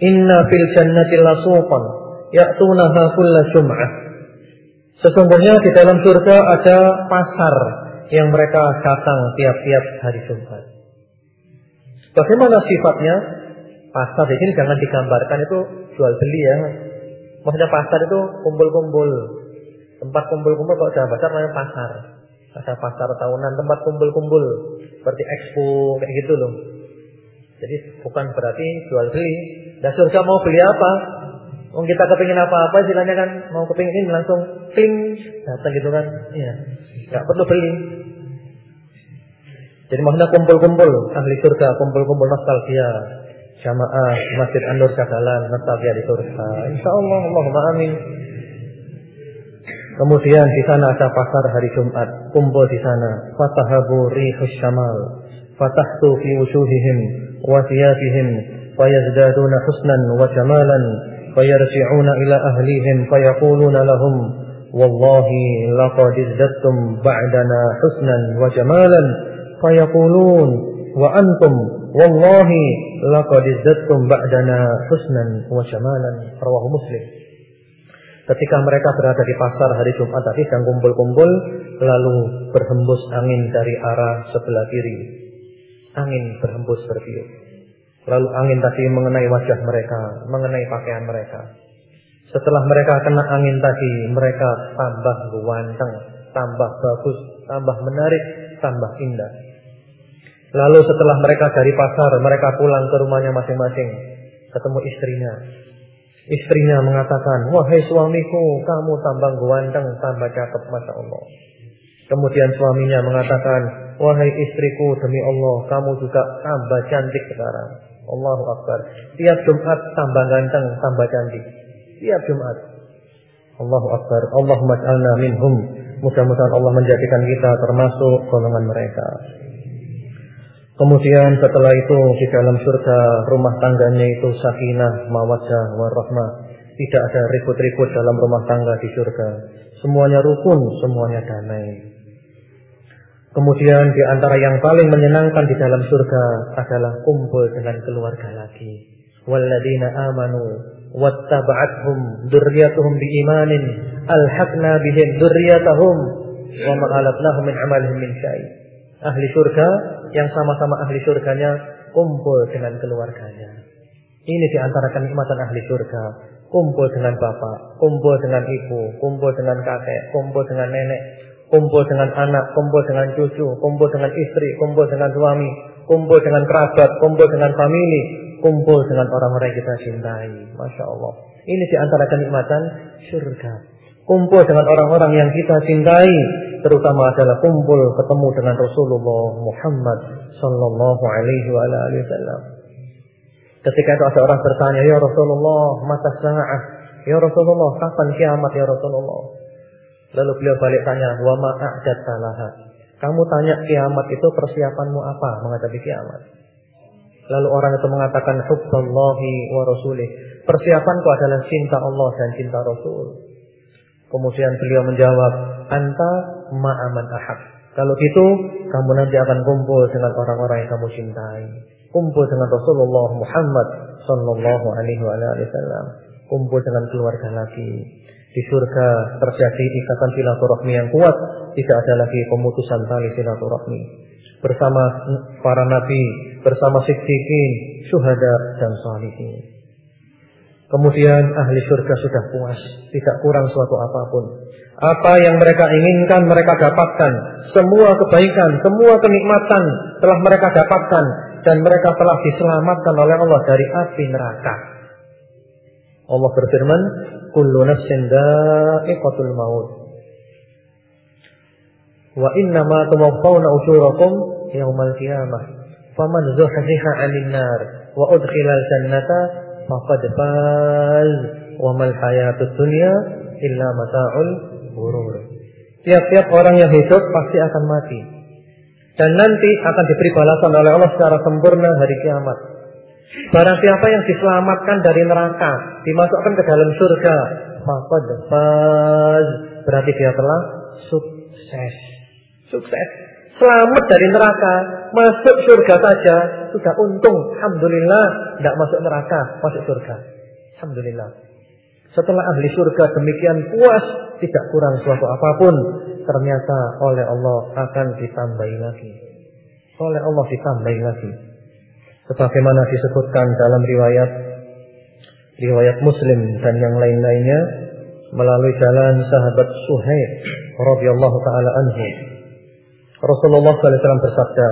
Inna fil jannati lasuqan ya'tunaha kulla jum'ah. Sesungguhnya di dalam surga ada pasar yang mereka datang tiap-tiap hari Jumat. Bagaimana sifatnya? Pasar di sini jangan digambarkan itu jual beli ya. Maksudnya pasar itu kumpul-kumpul. Tempat kumpul-kumpul kalau dalam pasar namanya pasar. Ada pasar tahunan, tempat kumpul-kumpul seperti expo kayak gitu loh. Jadi bukan berarti jual beli. Dan surga mau beli apa? Mau kita kepingin apa-apa istilahnya kan mau kepingin langsung ping datang gitu kan. Iya. Enggak perlu beli. Jadi maksudnya kumpul-kumpul ahli surga, kumpul-kumpul nostalgia. Jamaah Masjid An-Nur Kagalan nostalgia di surga. Insyaallah Allahumma amin. Kemudian di sana ada pasar hari Jumat, kumpul di sana. Fatahabu rihus syamal, fatahtu fi wujuhihim wa thiyabihim, fayazdaduna husnan wa jamalan, fayarji'una ila ahlihim fayaquluna lahum ba'dana husnan wa jamalan, fayaqulun wa antum wallahi laqad izdattum ba'dana husnan wa jamalan. Rawahu Muslim. Ketika mereka berada di pasar hari Jumat tadi dan kumpul-kumpul, lalu berhembus angin dari arah sebelah kiri. Angin berhembus bertiup. Lalu angin tadi mengenai wajah mereka, mengenai pakaian mereka. Setelah mereka kena angin tadi, mereka tambah ganteng, tambah bagus, tambah menarik, tambah indah. Lalu setelah mereka dari pasar, mereka pulang ke rumahnya masing-masing, ketemu istrinya, Istrinya mengatakan, wahai suamiku, kamu tambah ganteng, tambah cakep, masya Allah. Kemudian suaminya mengatakan, wahai istriku, demi Allah, kamu juga tambah cantik sekarang. Allahu Akbar. Tiap Jumat tambah ganteng, tambah cantik. Tiap Jumat. Allahu Akbar. Allahumma ja'alna minhum. Mudah-mudahan Allah menjadikan kita termasuk golongan mereka. Kemudian setelah itu di dalam surga rumah tangganya itu sakinah, mawadah, warahmah. Tidak ada ribut-ribut dalam rumah tangga di surga. Semuanya rukun, semuanya damai. Kemudian di antara yang paling menyenangkan di dalam surga adalah kumpul dengan keluarga lagi. Walladzina amanu wattaba'athum dzurriyyatuhum biimanin alhaqna bihim dzurriyyatahum wa ma alatnahum min amalihim min syai' ahli surga yang sama-sama ahli surganya kumpul dengan keluarganya. Ini di antara kenikmatan ahli surga. Kumpul dengan bapak, kumpul dengan ibu, kumpul dengan kakek, kumpul dengan nenek, kumpul dengan anak, kumpul dengan cucu, kumpul dengan istri, kumpul dengan suami, kumpul dengan kerabat, kumpul dengan famili, kumpul dengan orang-orang yang kita cintai. Masya Allah. Ini di antara kenikmatan surga. Kumpul dengan orang-orang yang kita cintai terutama adalah kumpul ketemu dengan Rasulullah Muhammad sallallahu alaihi wasallam. Ketika itu ada orang bertanya, "Ya Rasulullah, mata sa'ah?" "Ya Rasulullah, kapan kiamat ya Rasulullah?" Lalu beliau balik tanya, "Wa ma a'dadtalaha?" Kamu tanya kiamat itu persiapanmu apa menghadapi kiamat? Lalu orang itu mengatakan, "Hubballahi wa rasulih." Persiapanku adalah cinta Allah dan cinta Rasul. Kemudian beliau menjawab, "Anta ma'aman ahab." Kalau gitu, kamu nanti akan kumpul dengan orang-orang yang kamu cintai. Kumpul dengan Rasulullah Muhammad sallallahu alaihi wasallam. Kumpul dengan keluarga lagi. Di surga terjadi ikatan silaturahmi yang kuat, tidak ada lagi pemutusan tali silaturahmi. Bersama para nabi, bersama siddiqin, syuhada dan salihin. Kemudian ahli surga sudah puas, tidak kurang suatu apa pun. Apa yang mereka inginkan mereka dapatkan. Semua kebaikan, semua kenikmatan telah mereka dapatkan dan mereka telah diselamatkan oleh Allah dari api neraka. Allah berfirman, "Kullu nafsin dha'iqatul maut." Wa inna ma tuwaffawna ujurakum yaumal qiyamah. Faman zuhziha 'anil nar wa udkhilal jannata faqad faz. Wa mal hayatud dunya illa mata'ul ghurur. Tiap-tiap orang yang hidup pasti akan mati. Dan nanti akan diberi balasan oleh Allah secara sempurna hari kiamat. Barang siapa yang diselamatkan dari neraka, dimasukkan ke dalam surga, faqad faz. Berarti dia telah sukses. Sukses. Selamat dari neraka, masuk surga saja sudah untung. Alhamdulillah, tidak masuk neraka, masuk surga. Alhamdulillah. Setelah ahli surga demikian puas, tidak kurang suatu apa pun, ternyata oleh Allah akan ditambahi lagi. Oleh Allah ditambahi lagi. Sebagaimana disebutkan dalam riwayat riwayat Muslim dan yang lain-lainnya melalui jalan sahabat Suhaib radhiyallahu taala anhu. Rasulullah wasallam bersabda,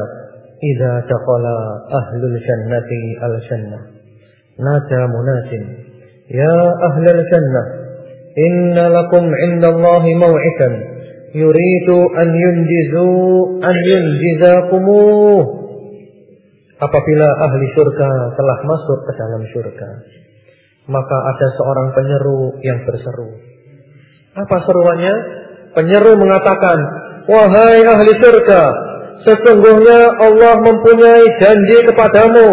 "Idza taqala ahlul jannati al-jannah, nada munajin, ya ahlul jannah, inna lakum 'indallahi maw'idan yuridu an yunjizu an yunjizakumuh." Apabila ahli surga telah masuk ke dalam surga, maka ada seorang penyeru yang berseru. Apa seruannya? Penyeru mengatakan, Wahai ahli surga, sesungguhnya Allah mempunyai janji kepadamu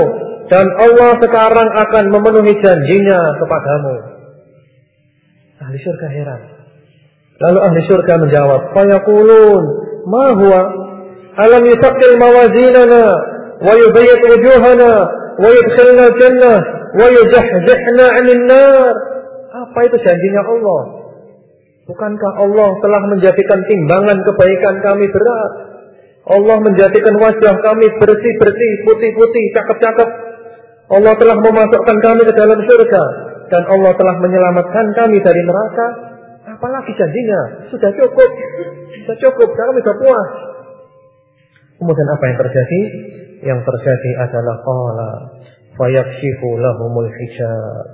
dan Allah sekarang akan memenuhi janjinya kepadamu. Ahli surga heran. Lalu ahli surga menjawab, Fayaqulun, ma huwa? Alam yusaqil mawazinana wa yubayyit wujuhana wa yudkhilna jannah wa yujahjihna 'anil nar. Apa itu janjinya Allah? Bukankah Allah telah menjadikan timbangan kebaikan kami berat? Allah menjadikan wajah kami bersih-bersih, putih-putih, cakep-cakep. Allah telah memasukkan kami ke dalam surga. Dan Allah telah menyelamatkan kami dari neraka. Apalagi janjinya? Sudah cukup. Sudah cukup. Kami sudah puas. Kemudian apa yang terjadi? Yang terjadi adalah qala fayakshifu lahumul hijab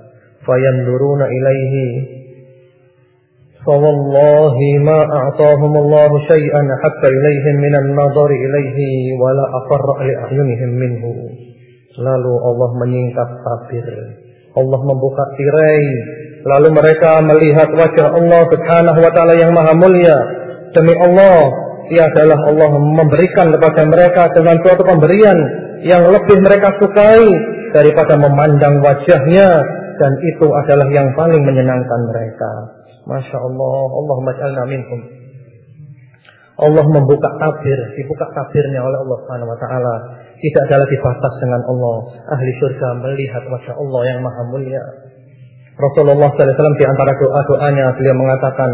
fayanduruna ilaihi فوالله ما أعطاهم الله شيئا حتى إليهم من النظر إليه ولا أقر لأعينهم منه Lalu Allah menyingkap tabir Allah membuka tirai Lalu mereka melihat wajah Allah subhanahu wa ta'ala yang maha mulia Demi Allah Ia adalah Allah memberikan kepada mereka dengan suatu pemberian Yang lebih mereka sukai Daripada memandang wajahnya Dan itu adalah yang paling menyenangkan mereka Masya Allah, Allahumma ja'alna minhum. Allah membuka tabir, dibuka tabirnya oleh Allah Subhanahu wa taala. Tidak ada lagi batas dengan Allah. Ahli surga melihat wajah Allah yang maha mulia. Rasulullah SAW di antara doa-doanya beliau mengatakan,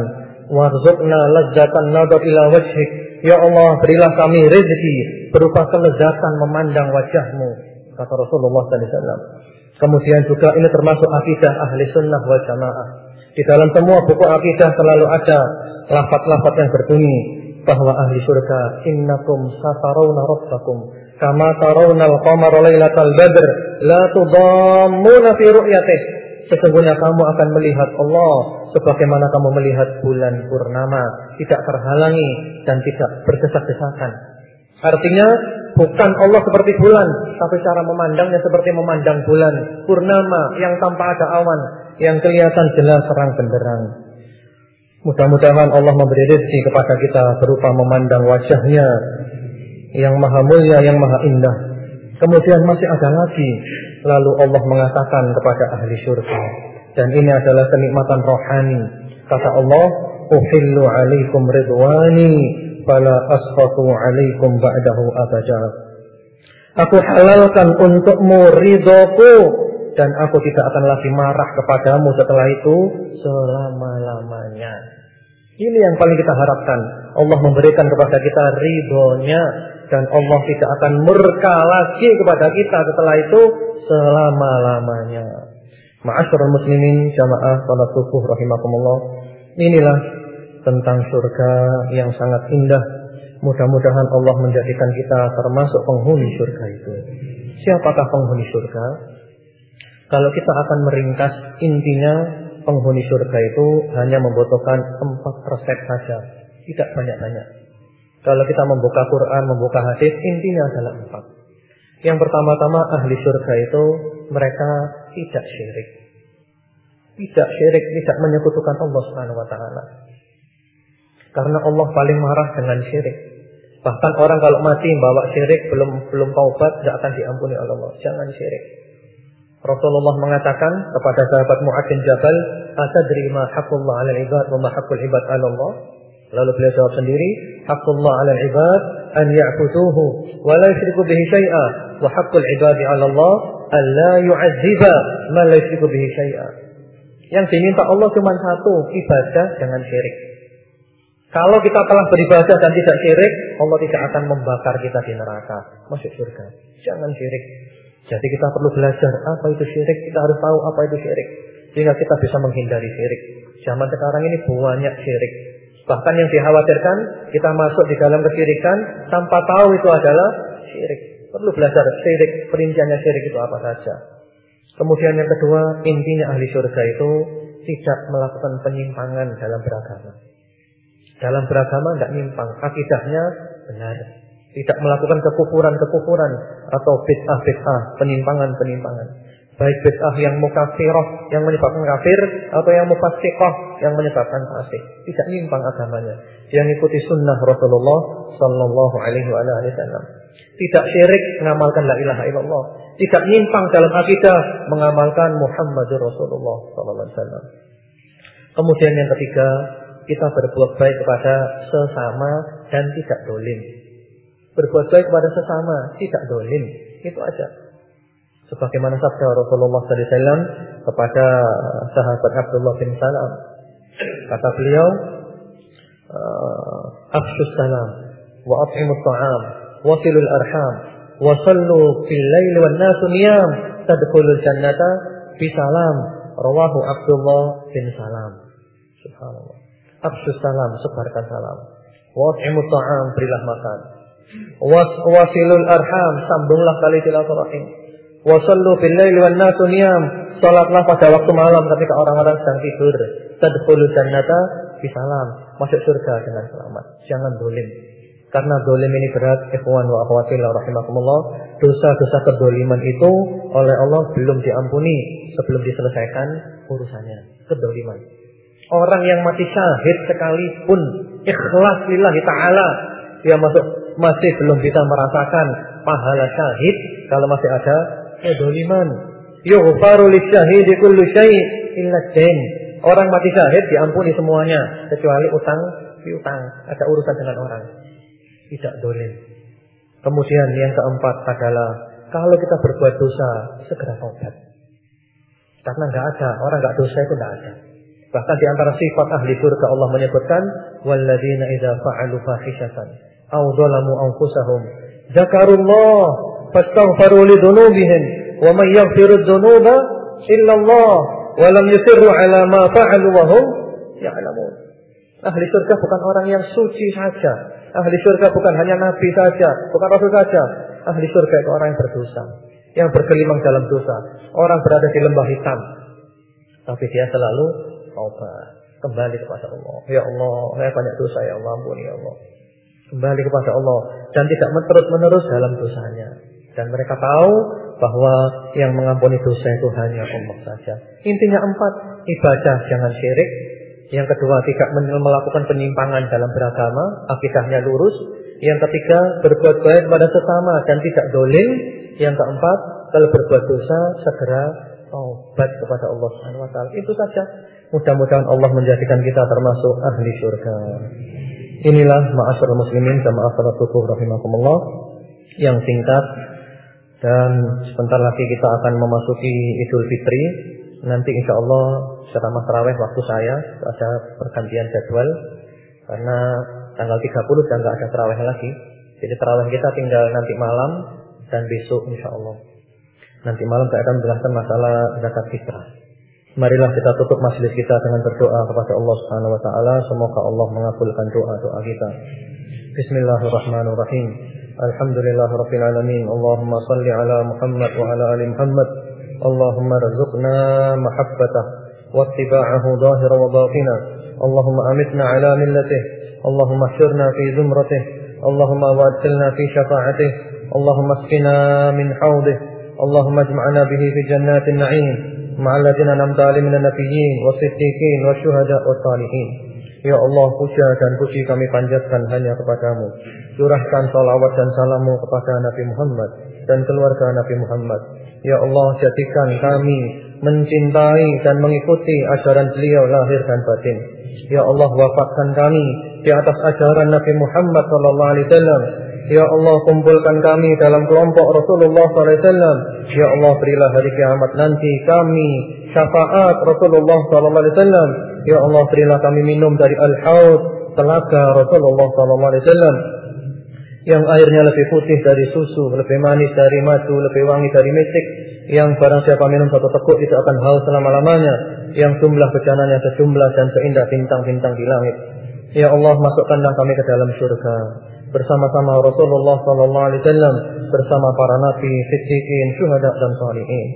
"Warzuqna ladzatan nadar ila wajhik." Ya Allah, berilah kami rezeki berupa kelezatan memandang wajahmu, kata Rasulullah SAW. Kemudian juga ini termasuk akidah ahli sunnah wal jamaah. Di dalam semua buku akidah selalu ada lafaz-lafaz yang berbunyi bahwa ahli surga innakum satarawna rabbakum kama tarawna al-qamara lailatal badr la tudammuna fi ru'yatih. Sesungguhnya kamu akan melihat Allah sebagaimana kamu melihat bulan purnama tidak terhalangi dan tidak berdesak-desakan. Artinya bukan Allah seperti bulan tapi cara memandangnya seperti memandang bulan purnama yang tanpa ada awan yang kelihatan jelas terang benderang. Mudah-mudahan Allah memberi rezeki kepada kita berupa memandang wajahnya yang maha mulia, yang maha indah. Kemudian masih ada lagi. Lalu Allah mengatakan kepada ahli surga. Dan ini adalah kenikmatan rohani. Kata Allah, Uhillu alaikum ridwani, fala asfatu alaikum ba'dahu abadah. Aku halalkan untukmu ridhoku dan aku tidak akan lagi marah kepadamu setelah itu selama-lamanya. Ini yang paling kita harapkan. Allah memberikan kepada kita ridhonya dan Allah tidak akan murka lagi kepada kita setelah itu selama-lamanya. Ma'asyiral muslimin jamaah salat subuh rahimakumullah. Inilah tentang surga yang sangat indah. Mudah-mudahan Allah menjadikan kita termasuk penghuni surga itu. Siapakah penghuni surga? Kalau kita akan meringkas intinya penghuni surga itu hanya membutuhkan empat resep saja, tidak banyak-banyak. Kalau kita membuka Quran, membuka hadis, intinya adalah empat. Yang pertama-tama ahli surga itu mereka tidak syirik. Tidak syirik, tidak menyekutukan Allah Subhanahu wa taala. Karena Allah paling marah dengan syirik. Bahkan orang kalau mati bawa syirik belum belum taubat tidak akan diampuni oleh Allah. Jangan syirik. Rasulullah mengatakan kepada sahabat Mu'ad bin Jabal, "Atadri ma haqqullah 'ala al-ibad wa ma haqqul ibad 'ala Allah?" Lalu beliau jawab sendiri, "Haqqullah 'ala al-ibad an ya'buduhu wa la yusyriku bihi syai'a, wa haqqul ibadi 'ala Allah an la yu'adziba man la yusyriku bihi syai'a." Yang diminta Allah cuma satu, ibadah dengan syirik. Kalau kita telah beribadah dan tidak syirik, Allah tidak akan membakar kita di neraka, masuk surga. Jangan syirik. Jadi kita perlu belajar apa itu syirik, kita harus tahu apa itu syirik. Sehingga kita bisa menghindari syirik. Zaman sekarang ini banyak syirik. Bahkan yang dikhawatirkan, kita masuk di dalam kesyirikan tanpa tahu itu adalah syirik. Perlu belajar syirik, perinciannya syirik itu apa saja. Kemudian yang kedua, intinya ahli surga itu tidak melakukan penyimpangan dalam beragama. Dalam beragama tidak nyimpang, akidahnya benar. Tidak melakukan kekufuran-kekufuran atau bid'ah-bid'ah, penyimpangan-penyimpangan. Baik bid'ah yang mukafirah yang menyebabkan kafir atau yang mufassiqah yang menyebabkan fasik. Tidak nyimpang agamanya. Yang ikuti sunnah Rasulullah sallallahu alaihi wasallam. Tidak syirik mengamalkan la ilaha illallah. Tidak nyimpang dalam akidah mengamalkan Muhammadur Rasulullah sallallahu alaihi wasallam. Kemudian yang ketiga, kita berbuat baik kepada sesama dan tidak dolim. Berbuat baik kepada sesama, tidak dolim. Itu aja. Sebagaimana sabda Rasulullah SAW kepada sahabat Abdullah bin Salam. Kata beliau, ah, Afshus salam, wa at'imut ta'am, wasilul arham, wa sallu fil lail wan nasu niyam, tadkhulul jannata bisalam. Rawahu Abdullah bin Salam. Subhanallah. Afsus salam, sebarkan salam. Wat'imut ta'am, berilah makan. Wasilul arham, sambunglah kali silaturahim. Wasallu bil laili wan nasu niyam. Salatlah pada waktu malam ketika orang-orang sedang tidur. Tadkhulul jannata bisalam. Masuk surga dengan selamat. Jangan dolim. Karena dolim ini berat, ikhwan wa akhwati rahimakumullah. Dosa-dosa kedoliman itu oleh Allah belum diampuni sebelum diselesaikan urusannya. Kedoliman. Orang yang mati syahid sekalipun ikhlas lillahi ta'ala. Dia masuk masih belum bisa merasakan pahala syahid kalau masih ada kedoliman. Yughfaru lisyahidi kullu illa dain. Orang mati syahid diampuni semuanya kecuali utang piutang, ada urusan dengan orang. Tidak dolim. Kemudian yang keempat adalah kalau kita berbuat dosa segera taubat. Karena nggak ada orang nggak dosa itu nggak ada. Bahkan di antara sifat ahli surga Allah menyebutkan walladzina idza fa'alu fahishatan aw dzalamu anfusahum dzakarullah fastaghfiru li dzunubihim wa man yaghfiru dzunuba illa Allah wa lam yusirru ala ma fa'alu wa hum ya'lamun. Ahli surga bukan orang yang suci saja. Ahli surga bukan hanya nabi saja, bukan rasul saja. Ahli surga itu orang yang berdosa, yang bergelimang dalam dosa, orang berada di lembah hitam. Tapi dia selalu taubat, kembali kepada Allah. Ya Allah, saya banyak dosa ya Allah, ampuni ya Allah. Kembali kepada Allah dan tidak terus-menerus dalam dosanya. Dan mereka tahu bahwa yang mengampuni dosa itu hanya Allah saja. Intinya empat, ibadah jangan syirik. Yang kedua, tidak melakukan penyimpangan dalam beragama, akidahnya lurus. Yang ketiga, berbuat baik pada sesama dan tidak dolim. Yang keempat, kalau berbuat dosa segera taubat kepada Allah Subhanahu wa taala. Itu saja. Mudah-mudahan Allah menjadikan kita termasuk ahli surga. Inilah ma'asyar muslimin jamaah salat subuh rahimakumullah yang singkat dan sebentar lagi kita akan memasuki Idul Fitri. Nanti insya Allah ceramah terawih waktu saya ada pergantian jadwal karena tanggal 30 dan nggak ada terawih lagi. Jadi terawih kita tinggal nanti malam dan besok insya Allah. Nanti malam saya akan menjelaskan masalah zakat fitrah. Marilah kita tutup majelis kita dengan berdoa kepada Allah Subhanahu wa taala, semoga Allah mengabulkan doa-doa kita. Bismillahirrahmanirrahim. Alhamdulillahirabbil alamin. Allahumma shalli ala Muhammad wa ala ali Muhammad. Allahumma rzuqna mahabbatah wa ittiba'ahu zahira wa batina. Allahumma amitna ala millatih. Allahumma ihshurna fi zumratih. Allahumma wadkhilna fi syafa'atih. Allahumma asqina min hawdih. Allahumma ijma'na bihi fi jannatin na'im. مع الذين أنعمت عليهم من النبيين والصديقين والشهداء والصالحين Ya Allah, puja dan puji kami panjatkan hanya kepadamu. Curahkan salawat dan salammu kepada Nabi Muhammad dan keluarga Nabi Muhammad. Ya Allah, jadikan kami mencintai dan mengikuti ajaran beliau lahir dan batin. Ya Allah, wafatkan kami di atas ajaran Nabi Muhammad sallallahu alaihi wasallam Ya Allah kumpulkan kami dalam kelompok Rasulullah SAW. Ya Allah berilah hari kiamat nanti kami syafaat Rasulullah SAW. Ya Allah berilah kami minum dari al-haud telaga Rasulullah SAW. Yang airnya lebih putih dari susu, lebih manis dari madu, lebih wangi dari misik. Yang barang siapa minum satu teguk itu akan haus selama-lamanya. Yang jumlah bejananya sejumlah dan seindah bintang-bintang di langit. Ya Allah masukkanlah kami ke dalam surga bersama-sama Rasulullah sallallahu alaihi wasallam bersama para nabi, siddiqin, syuhada dan salihin.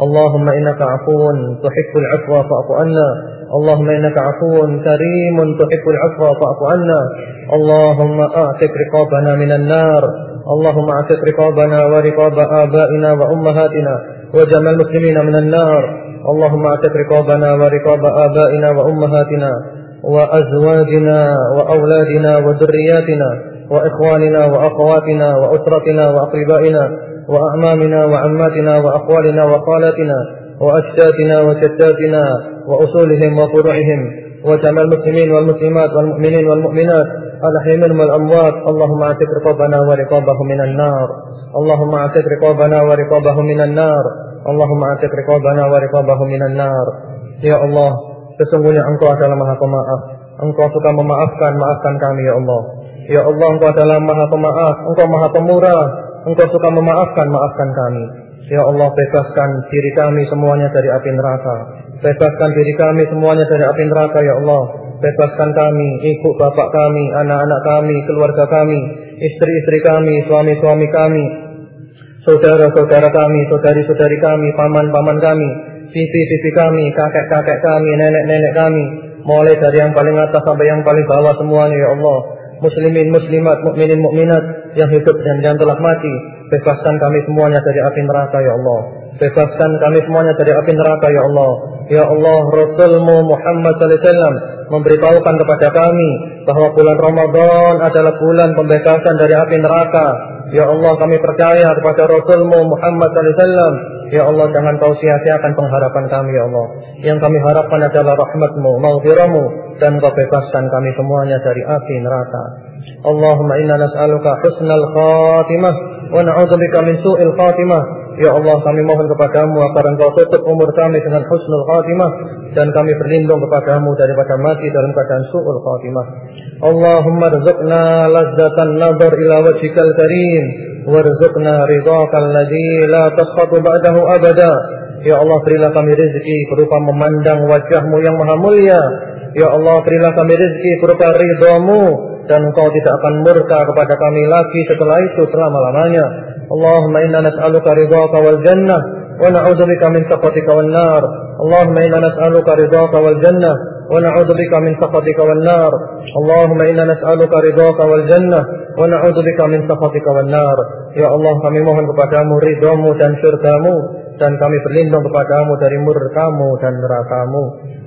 Allahumma innaka afuwun tuhibbul afwa fa'fu anna. Allahumma innaka afuwun karimun tuhibbul afwa fa'fu anna. Allahumma a'tiq riqabana minan nar. Allahumma a'tiq riqabana wa riqab abaina wa ummahatina wa jamal muslimina minan nar. Allahumma a'tiq riqabana wa riqab abaina وإخواننا وأخواتنا وأسرتنا وأقربائنا وأعمامنا وعماتنا وأخوالنا وخالاتنا وأشتاتنا وشتاتنا وأصولهم وفروعهم وجمع المسلمين والمسلمات والمؤمنين والمؤمنات الأحياء منهم والأموات اللهم أعتق رقابنا ورقابهم من النار اللهم أعتق رقابنا ورقابهم من النار اللهم أعتق رقابنا ورقابهم من النار Ya Allah, sesungguhnya Engkau adalah Maha Pemaaf. Engkau suka memaafkan, maafkan kami ya Allah. Ya Allah engkau adalah maha pemaaf Engkau maha pemurah Engkau suka memaafkan, maafkan kami. Ya Allah bebaskan diri kami semuanya dari api neraka. Bebaskan diri kami semuanya dari api neraka Ya Allah. Bebaskan kami, ibu bapak kami, anak-anak kami, keluarga kami Istri-istri kami, suami-suami kami Saudara-saudara kami, saudari-saudari kami, paman-paman kami Pipi-pipi kami, kakek-kakek kami, nenek-nenek kami Mulai dari yang paling atas sampai yang paling bawah semuanya Ya Allah muslimin muslimat mukminin mukminat yang hidup dan yang telah mati bebaskan kami semuanya dari api neraka ya Allah. Bebaskan kami semuanya dari api neraka ya Allah. Ya Allah Rasulmu Muhammad sallallahu alaihi wasallam memberitahukan kepada kami bahwa bulan Ramadan adalah bulan pembebasan dari api neraka. Ya Allah kami percaya kepada Rasulmu Muhammad sallallahu alaihi wasallam. Ya Allah jangan kau sia-siakan pengharapan kami ya Allah. Yang kami harapkan adalah rahmatmu, maghfiramu Dan kau bebaskan kami semuanya dari api neraka. Allahumma inna nas'aluka husnal khatimah Wa na'udzubika min su'il khatimah. Ya Allah kami mohon kepadamu agar engkau tutup umur kami dengan husnul khatimah Dan kami berlindung kepadamu daripada mati dalam keadaan su'ul khatimah. Allahumma rizukna lazzatan nazar ila wajhikal karim. Warzuqna ridhaka alladhi la taskhatu ba'dahu abada. Ya Allah berilah kami rezeki berupa memandang wajahmu yang maha mulia Ya Allah berilah kami rezeki berupa ridhamu dan engkau tidak akan murka kepada kami lagi setelah itu selama-lamanya. Allahumma inna nas'aluka ridhaka wal jannah wa na'udzubika min sakhatika wan nar. Allahumma inna nas'aluka ridhaka wal jannah wa na'udzubika min sakhatika wan nar. Allahumma inna nas'aluka ridhaka wal jannah wa na'udzubika min sakhatika wan nar. Ya Allah kami mohon kepadamu ridhamu dan surgamu dan kami berlindung kepadamu dari murkamu dan nerakamu.